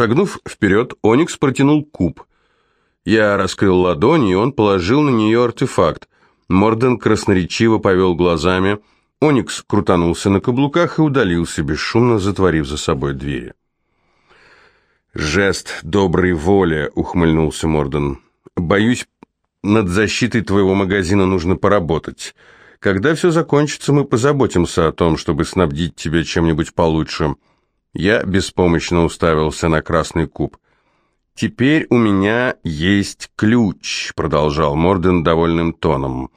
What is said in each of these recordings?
Шагнув вперед, Оникс протянул куб. Я раскрыл ладонь, и он положил на нее артефакт. Морден красноречиво повел глазами. Оникс крутанулся на каблуках и удалился, бесшумно затворив за собой двери. «Жест доброй воли», — ухмыльнулся Морден. «Боюсь, над защитой твоего магазина нужно поработать. Когда все закончится, мы позаботимся о том, чтобы снабдить тебя чем-нибудь получше». Я беспомощно уставился на красный куб. «Теперь у меня есть ключ», — продолжал Морден довольным тоном.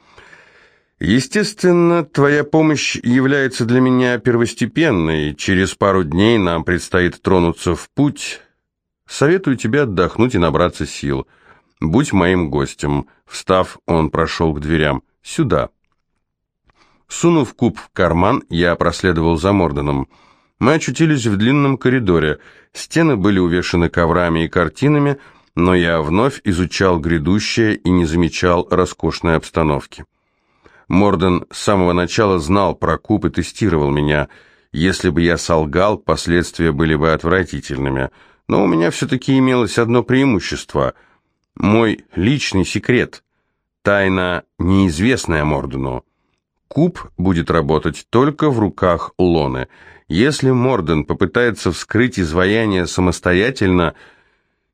«Естественно, твоя помощь является для меня первостепенной. Через пару дней нам предстоит тронуться в путь. Советую тебе отдохнуть и набраться сил. Будь моим гостем». Встав, он прошел к дверям. «Сюда». Сунув куб в карман, я проследовал за Морденом. Мы очутились в длинном коридоре. Стены были увешаны коврами и картинами, но я вновь изучал грядущее и не замечал роскошной обстановки. Морден с самого начала знал про куб и тестировал меня. Если бы я солгал, последствия были бы отвратительными. Но у меня все-таки имелось одно преимущество. Мой личный секрет. Тайна, неизвестная Мордену. Куб будет работать только в руках Лоны — если Морден попытается вскрыть изваяние самостоятельно,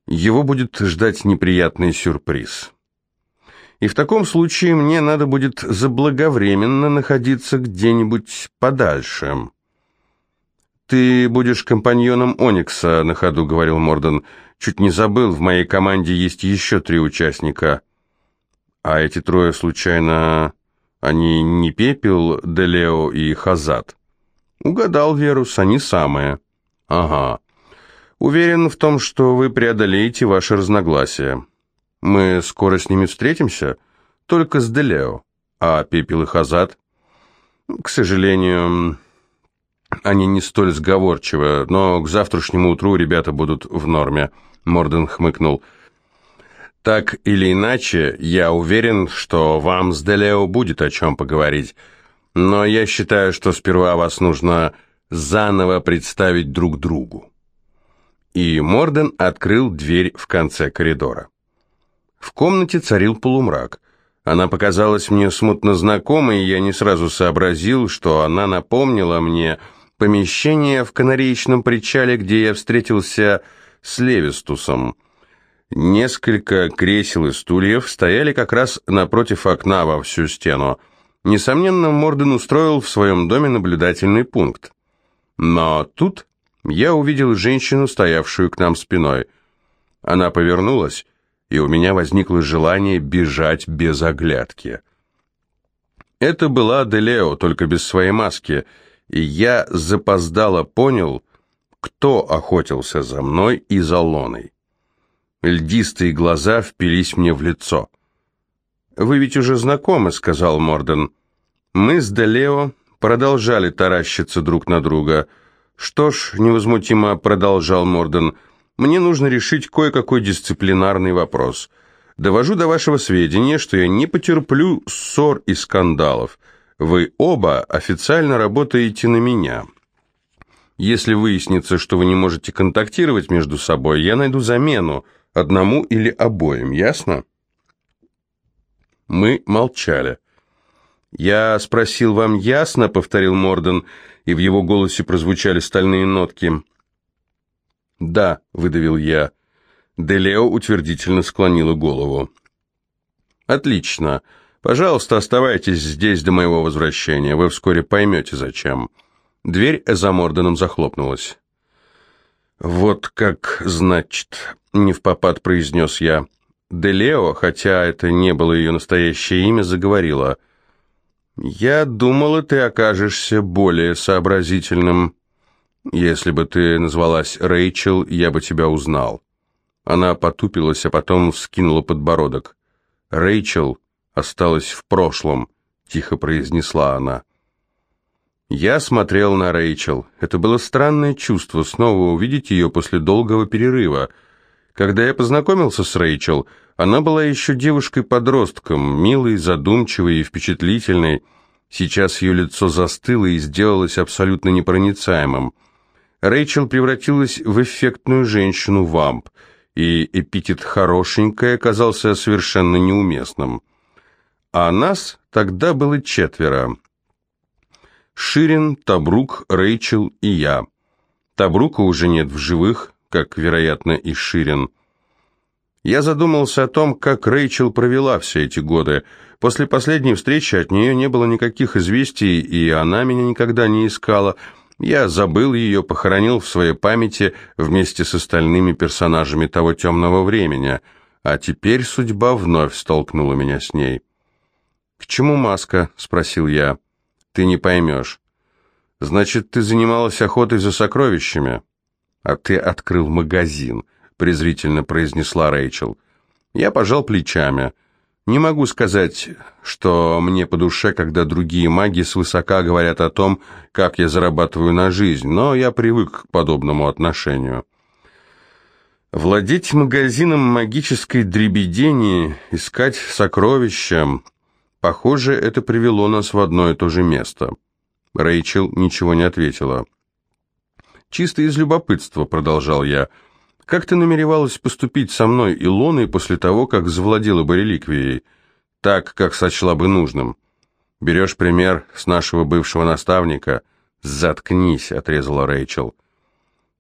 его будет ждать неприятный сюрприз. И в таком случае мне надо будет заблаговременно находиться где-нибудь подальше. «Ты будешь компаньоном Оникса», — на ходу говорил Морден. «Чуть не забыл, в моей команде есть еще три участника». «А эти трое, случайно, они не Пепел, Делео и Хазат?» Угадал, Верус, они самые. Ага. Уверен в том, что вы преодолеете ваши разногласия. Мы скоро с ними встретимся, только с Делео. А Пепел и Хазат? К сожалению, они не столь сговорчивы, но к завтрашнему утру ребята будут в норме. Морден хмыкнул. Так или иначе, я уверен, что вам с Делео будет о чем поговорить. Но я считаю, что сперва вас нужно заново представить друг другу. И Морден открыл дверь в конце коридора. В комнате царил полумрак. Она показалась мне смутно знакомой, и я не сразу сообразил, что она напомнила мне помещение в канареечном причале, где я встретился с Левистусом. Несколько кресел и стульев стояли как раз напротив окна во всю стену. Несомненно, Морден устроил в своем доме наблюдательный пункт. Но тут я увидел женщину, стоявшую к нам спиной. Она повернулась, и у меня возникло желание бежать без оглядки. Это была Делео, только без своей маски, и я запоздало понял, кто охотился за мной и за Лоной. Льдистые глаза впились мне в лицо. «Вы ведь уже знакомы», — сказал Морден. Мы с Делео продолжали таращиться друг на друга. «Что ж», — невозмутимо продолжал Морден, — «мне нужно решить кое-какой дисциплинарный вопрос. Довожу до вашего сведения, что я не потерплю ссор и скандалов. Вы оба официально работаете на меня». Если выяснится, что вы не можете контактировать между собой, я найду замену, одному или обоим, ясно? Мы молчали. «Я спросил, вам ясно?» — повторил Морден, и в его голосе прозвучали стальные нотки. «Да», — выдавил я. Делео утвердительно склонила голову. «Отлично. Пожалуйста, оставайтесь здесь до моего возвращения. Вы вскоре поймете, зачем». Дверь за Морденом захлопнулась. «Вот как, значит», — не в попад произнес я. Делео, хотя это не было ее настоящее имя, заговорила — «Я думала, ты окажешься более сообразительным. Если бы ты назвалась Рэйчел, я бы тебя узнал». Она потупилась, а потом вскинула подбородок. «Рэйчел осталась в прошлом», — тихо произнесла она. Я смотрел на Рэйчел. Это было странное чувство, снова увидеть ее после долгого перерыва. Когда я познакомился с Рэйчел, она была еще девушкой-подростком, милой, задумчивой и впечатлительной. Сейчас ее лицо застыло и сделалось абсолютно непроницаемым. Рэйчел превратилась в эффектную женщину-вамп, и эпитет «хорошенькая» оказался совершенно неуместным. А нас тогда было четверо. Ширин, Табрук, Рэйчел и я. Табрука уже нет в живых, как, вероятно, и Ширин. Я задумался о том, как Рэйчел провела все эти годы. После последней встречи от нее не было никаких известий, и она меня никогда не искала. Я забыл ее, похоронил в своей памяти вместе с остальными персонажами того темного времени, а теперь судьба вновь столкнула меня с ней. «К чему маска?» — спросил я. «Ты не поймешь». «Значит, ты занималась охотой за сокровищами?» «А ты открыл магазин», — презрительно произнесла Рэйчел. Я пожал плечами. Не могу сказать, что мне по душе, когда другие маги свысока говорят о том, как я зарабатываю на жизнь, но я привык к подобному отношению. Владеть магазином магической дребедени, искать сокровища... Похоже, это привело нас в одно и то же место. Рэйчел ничего не ответила. «Чисто из любопытства», — продолжал я, — «как ты намеревалась поступить со мной и Лоной после того, как завладела бы реликвией, так, как сочла бы нужным? Берешь пример с нашего бывшего наставника?» «Заткнись», — отрезала Рэйчел.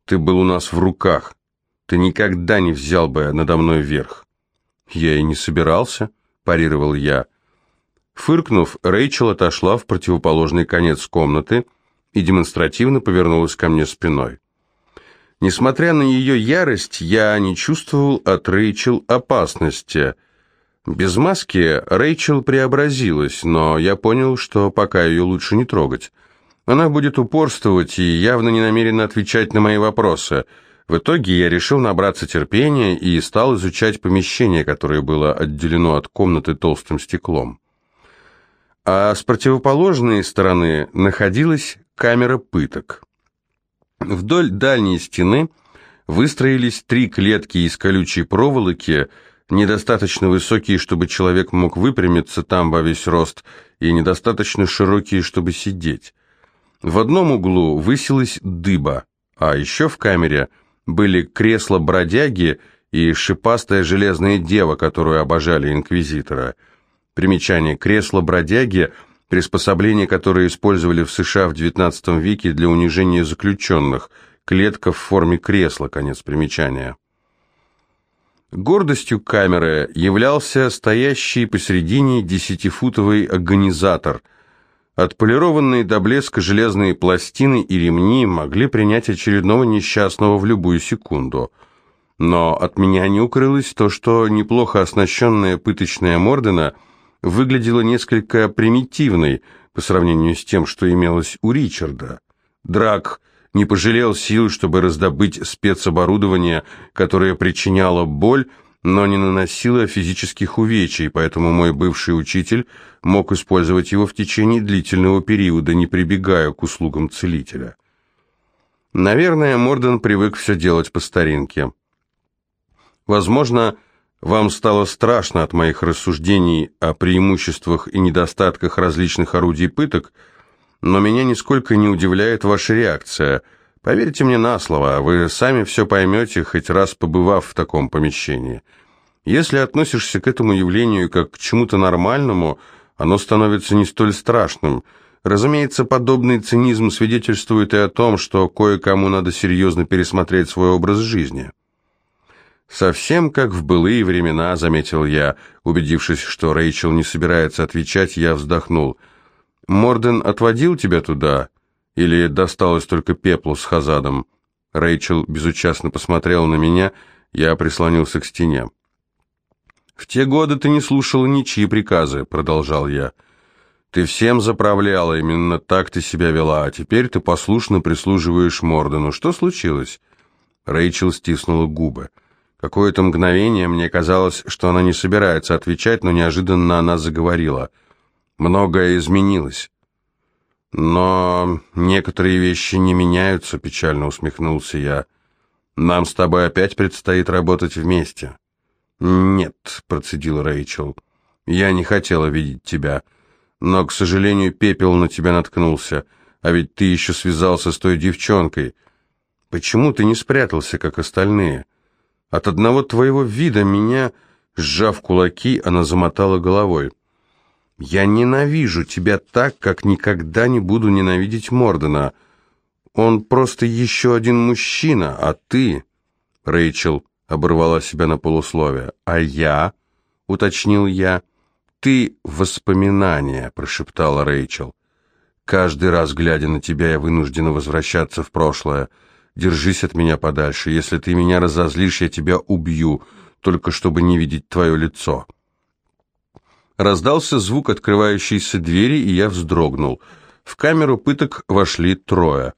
«Ты был у нас в руках. Ты никогда не взял бы надо мной верх». «Я и не собирался», — парировал я. Фыркнув, Рэйчел отошла в противоположный конец комнаты и демонстративно повернулась ко мне спиной. Несмотря на ее ярость, я не чувствовал от Рэйчел опасности. Без маски Рэйчел преобразилась, но я понял, что пока ее лучше не трогать. Она будет упорствовать и явно не намерена отвечать на мои вопросы. В итоге я решил набраться терпения и стал изучать помещение, которое было отделено от комнаты толстым стеклом а с противоположной стороны находилась камера пыток. Вдоль дальней стены выстроились три клетки из колючей проволоки, недостаточно высокие, чтобы человек мог выпрямиться там во весь рост, и недостаточно широкие, чтобы сидеть. В одном углу высилась дыба, а еще в камере были кресла-бродяги и шипастая железная дева, которую обожали инквизитора – Примечание. Кресло приспособление, которое использовали в США в XIX веке для унижения заключенных. Клетка в форме кресла. Конец примечания. Гордостью камеры являлся стоящий посередине десятифутовый организатор. Отполированные до блеска железные пластины и ремни могли принять очередного несчастного в любую секунду. Но от меня не укрылось то, что неплохо оснащенная пыточная Мордена – выглядела несколько примитивной по сравнению с тем, что имелось у Ричарда. Драк не пожалел сил, чтобы раздобыть спецоборудование, которое причиняло боль, но не наносило физических увечий, поэтому мой бывший учитель мог использовать его в течение длительного периода, не прибегая к услугам целителя. Наверное, Морден привык все делать по старинке. Возможно, вам стало страшно от моих рассуждений о преимуществах и недостатках различных орудий пыток, но меня нисколько не удивляет ваша реакция. Поверьте мне на слово, вы сами все поймете, хоть раз побывав в таком помещении. Если относишься к этому явлению как к чему-то нормальному, оно становится не столь страшным. Разумеется, подобный цинизм свидетельствует и о том, что кое-кому надо серьезно пересмотреть свой образ жизни. «Совсем как в былые времена», — заметил я. Убедившись, что Рэйчел не собирается отвечать, я вздохнул. «Морден отводил тебя туда? Или досталось только пеплу с Хазадом?» Рэйчел безучастно посмотрела на меня, я прислонился к стене. «В те годы ты не слушала ничьи приказы», — продолжал я. «Ты всем заправляла, именно так ты себя вела, а теперь ты послушно прислуживаешь Мордену. Что случилось?» Рэйчел стиснула губы. Какое-то мгновение мне казалось, что она не собирается отвечать, но неожиданно она заговорила. Многое изменилось. Но некоторые вещи не меняются, печально усмехнулся я. Нам с тобой опять предстоит работать вместе. Нет, процедил Рэйчел. Я не хотела видеть тебя, но, к сожалению, пепел на тебя наткнулся, а ведь ты еще связался с той девчонкой. Почему ты не спрятался, как остальные? От одного твоего вида меня, сжав кулаки, она замотала головой. Я ненавижу тебя так, как никогда не буду ненавидеть Мордена. Он просто еще один мужчина, а ты... Рэйчел оборвала себя на полусловие. А я, уточнил я. Ты воспоминания, прошептала Рэйчел. Каждый раз, глядя на тебя, я вынуждена возвращаться в прошлое. Держись от меня подальше. Если ты меня разозлишь, я тебя убью, только чтобы не видеть твое лицо». Раздался звук открывающейся двери, и я вздрогнул. В камеру пыток вошли трое.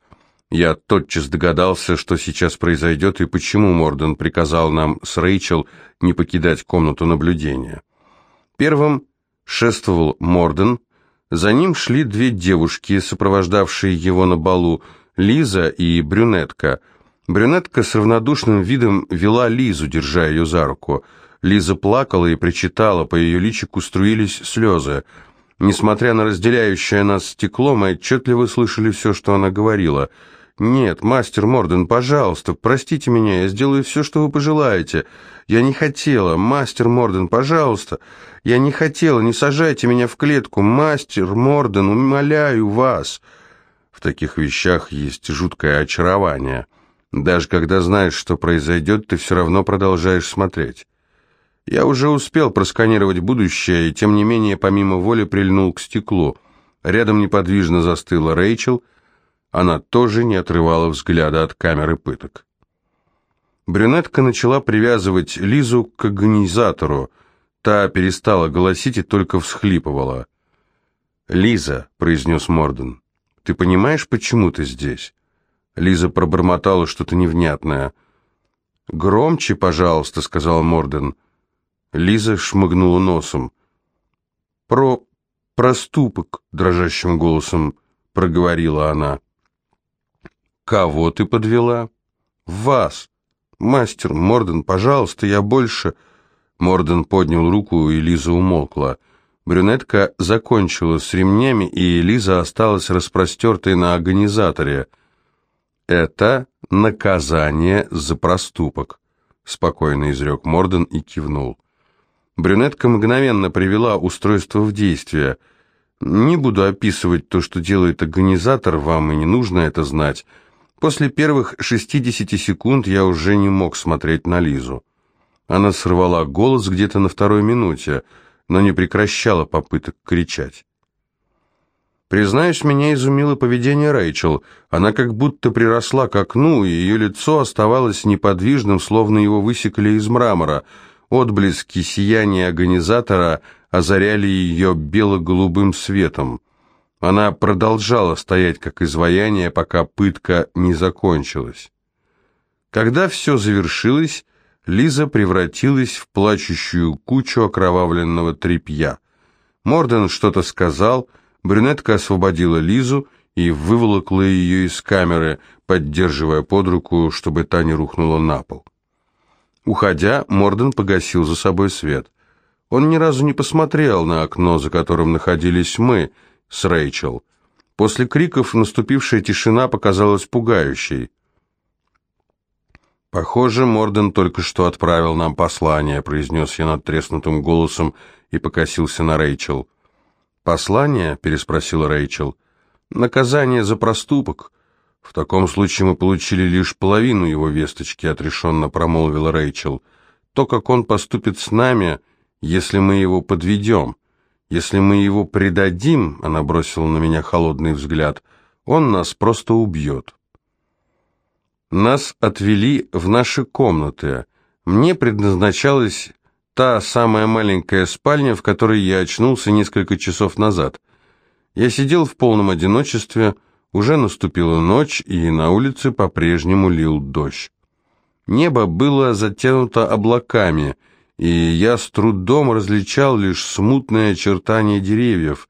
Я тотчас догадался, что сейчас произойдет и почему Морден приказал нам с Рэйчел не покидать комнату наблюдения. Первым шествовал Морден, за ним шли две девушки, сопровождавшие его на балу, Лиза и брюнетка. Брюнетка с равнодушным видом вела Лизу, держа ее за руку. Лиза плакала и причитала, по ее личику струились слезы. Несмотря на разделяющее нас стекло, мы отчетливо слышали все, что она говорила. «Нет, мастер Морден, пожалуйста, простите меня, я сделаю все, что вы пожелаете. Я не хотела, мастер Морден, пожалуйста. Я не хотела, не сажайте меня в клетку, мастер Морден, умоляю вас». Таких вещах есть жуткое очарование. Даже когда знаешь, что произойдет, ты все равно продолжаешь смотреть. Я уже успел просканировать будущее, и тем не менее, помимо воли, прильнул к стеклу. Рядом неподвижно застыла Рэйчел. Она тоже не отрывала взгляда от камеры пыток. Брюнетка начала привязывать Лизу к организатору. Та перестала голосить и только всхлипывала. «Лиза», — произнес Морден, ты понимаешь, почему ты здесь?» Лиза пробормотала что-то невнятное. «Громче, пожалуйста», — сказал Морден. Лиза шмыгнула носом. «Про проступок», — дрожащим голосом проговорила она. «Кого ты подвела?» «Вас. Мастер Морден, пожалуйста, я больше...» Морден поднял руку, и Лиза умолкла. Брюнетка закончила с ремнями, и Лиза осталась распростертой на организаторе. «Это наказание за проступок», — спокойно изрек Морден и кивнул. Брюнетка мгновенно привела устройство в действие. «Не буду описывать то, что делает организатор, вам и не нужно это знать. После первых 60 секунд я уже не мог смотреть на Лизу. Она сорвала голос где-то на второй минуте — но не прекращала попыток кричать. Признаюсь, меня изумило поведение Рэйчел. Она как будто приросла к окну, и ее лицо оставалось неподвижным, словно его высекли из мрамора. Отблески сияния организатора озаряли ее бело-голубым светом. Она продолжала стоять как изваяние, пока пытка не закончилась. Когда все завершилось, Лиза превратилась в плачущую кучу окровавленного тряпья. Морден что-то сказал, брюнетка освободила Лизу и выволокла ее из камеры, поддерживая под руку, чтобы та не рухнула на пол. Уходя, Морден погасил за собой свет. Он ни разу не посмотрел на окно, за которым находились мы с Рэйчел. После криков наступившая тишина показалась пугающей. «Похоже, Морден только что отправил нам послание», — произнес я надтреснутым голосом и покосился на Рэйчел. «Послание?» — переспросила Рэйчел. «Наказание за проступок. В таком случае мы получили лишь половину его весточки», — отрешенно промолвила Рэйчел. «То, как он поступит с нами, если мы его подведем. Если мы его предадим», — она бросила на меня холодный взгляд, — «он нас просто убьет». Нас отвели в наши комнаты. Мне предназначалась та самая маленькая спальня, в которой я очнулся несколько часов назад. Я сидел в полном одиночестве, уже наступила ночь, и на улице по-прежнему лил дождь. Небо было затянуто облаками, и я с трудом различал лишь смутные очертания деревьев.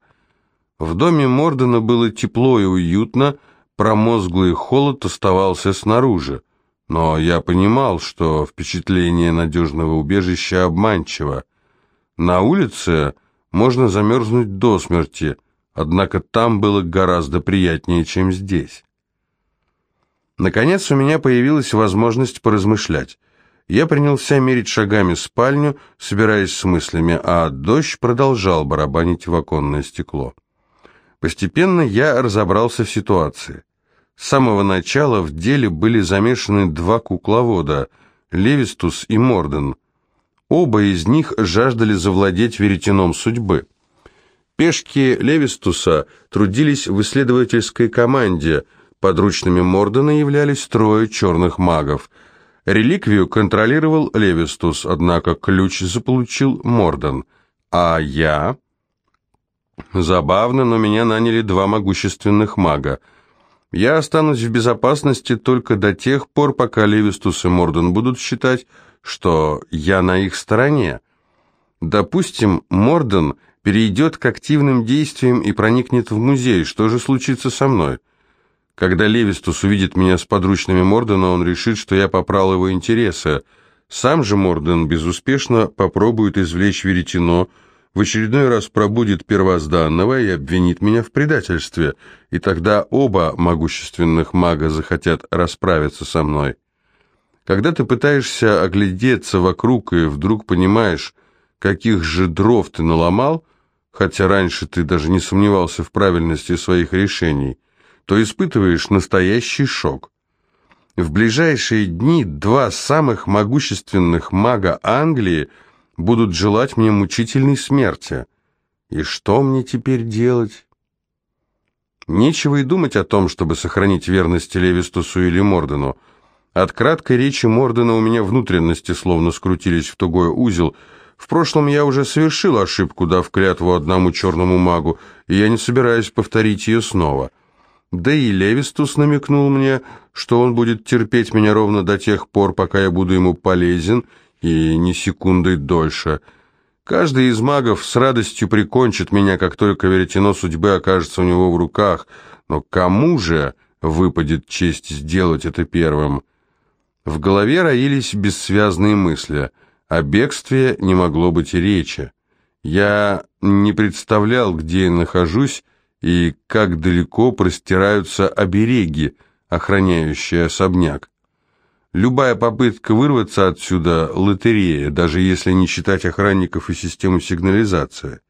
В доме Мордена было тепло и уютно, промозглый холод оставался снаружи, но я понимал, что впечатление надежного убежища обманчиво. На улице можно замерзнуть до смерти, однако там было гораздо приятнее, чем здесь. Наконец у меня появилась возможность поразмышлять. Я принялся мерить шагами спальню, собираясь с мыслями, а дождь продолжал барабанить в оконное стекло. Постепенно я разобрался в ситуации. С самого начала в деле были замешаны два кукловода – Левистус и Морден. Оба из них жаждали завладеть веретеном судьбы. Пешки Левистуса трудились в исследовательской команде, подручными Мордена являлись трое черных магов. Реликвию контролировал Левистус, однако ключ заполучил Морден, а я... Забавно, но меня наняли два могущественных мага. Я останусь в безопасности только до тех пор, пока Левистус и Морден будут считать, что я на их стороне. Допустим, Морден перейдет к активным действиям и проникнет в музей. Что же случится со мной? Когда Левистус увидит меня с подручными Мордена, он решит, что я попрал его интересы. Сам же Морден безуспешно попробует извлечь веретено, в очередной раз пробудет первозданного и обвинит меня в предательстве, и тогда оба могущественных мага захотят расправиться со мной. Когда ты пытаешься оглядеться вокруг и вдруг понимаешь, каких же дров ты наломал, хотя раньше ты даже не сомневался в правильности своих решений, то испытываешь настоящий шок. В ближайшие дни два самых могущественных мага Англии будут желать мне мучительной смерти. И что мне теперь делать? Нечего и думать о том, чтобы сохранить верность Левистусу или Мордену. От краткой речи Мордена у меня внутренности словно скрутились в тугой узел – в прошлом я уже совершил ошибку, дав клятву одному черному магу, и я не собираюсь повторить ее снова. Да и Левистус намекнул мне, что он будет терпеть меня ровно до тех пор, пока я буду ему полезен, и ни секундой дольше. Каждый из магов с радостью прикончит меня, как только веретено судьбы окажется у него в руках, но кому же выпадет честь сделать это первым? В голове роились бессвязные мысли — о бегстве не могло быть и речи. Я не представлял, где я нахожусь и как далеко простираются обереги, охраняющие особняк. Любая попытка вырваться отсюда – лотерея, даже если не считать охранников и систему сигнализации.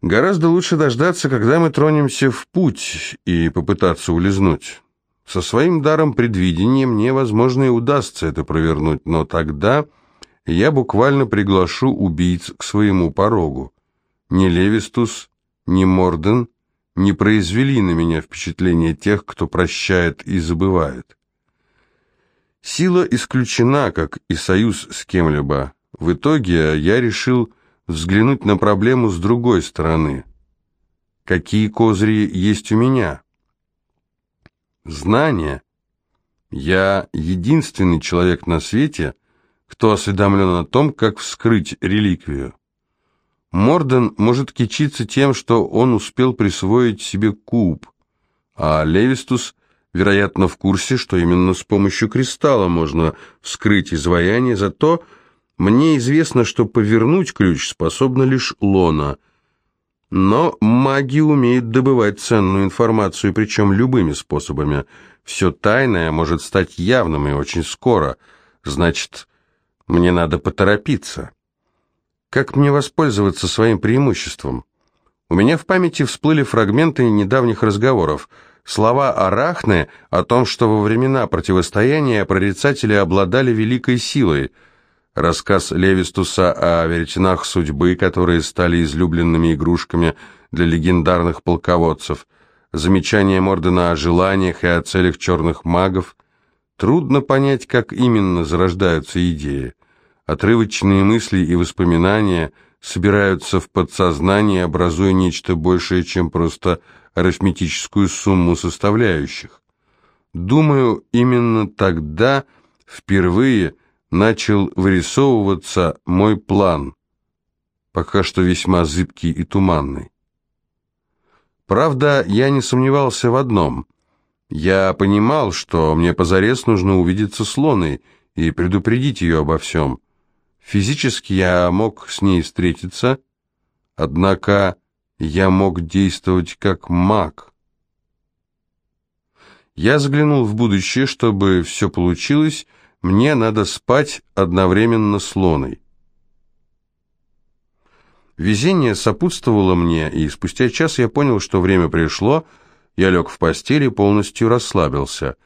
Гораздо лучше дождаться, когда мы тронемся в путь и попытаться улизнуть. Со своим даром предвидения мне, возможно, и удастся это провернуть, но тогда я буквально приглашу убийц к своему порогу. Ни Левистус, ни Морден не произвели на меня впечатление тех, кто прощает и забывает. Сила исключена, как и союз с кем-либо. В итоге я решил взглянуть на проблему с другой стороны. Какие козыри есть у меня? Знания. Я единственный человек на свете, кто осведомлен о том, как вскрыть реликвию. Морден может кичиться тем, что он успел присвоить себе куб, а Левистус, вероятно, в курсе, что именно с помощью кристалла можно вскрыть изваяние, зато мне известно, что повернуть ключ способна лишь Лона. Но маги умеют добывать ценную информацию, причем любыми способами. Все тайное может стать явным и очень скоро. Значит, мне надо поторопиться. Как мне воспользоваться своим преимуществом? У меня в памяти всплыли фрагменты недавних разговоров. Слова Арахны о том, что во времена противостояния прорицатели обладали великой силой. Рассказ Левистуса о веретенах судьбы, которые стали излюбленными игрушками для легендарных полководцев. Замечание Мордена о желаниях и о целях черных магов. Трудно понять, как именно зарождаются идеи. Отрывочные мысли и воспоминания собираются в подсознании, образуя нечто большее, чем просто арифметическую сумму составляющих. Думаю, именно тогда впервые начал вырисовываться мой план, пока что весьма зыбкий и туманный. Правда, я не сомневался в одном. Я понимал, что мне позарез нужно увидеться с Лоной и предупредить ее обо всем. Физически я мог с ней встретиться, однако я мог действовать как маг. Я заглянул в будущее, чтобы все получилось, мне надо спать одновременно с Лоной. Везение сопутствовало мне, и спустя час я понял, что время пришло, я лег в постели и полностью расслабился.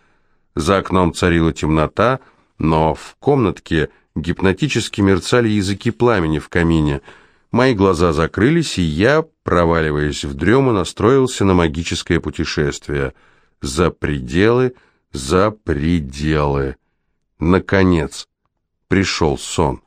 За окном царила темнота, но в комнатке гипнотически мерцали языки пламени в камине. Мои глаза закрылись, и я, проваливаясь в дрему, настроился на магическое путешествие. За пределы, за пределы. Наконец, пришел сон.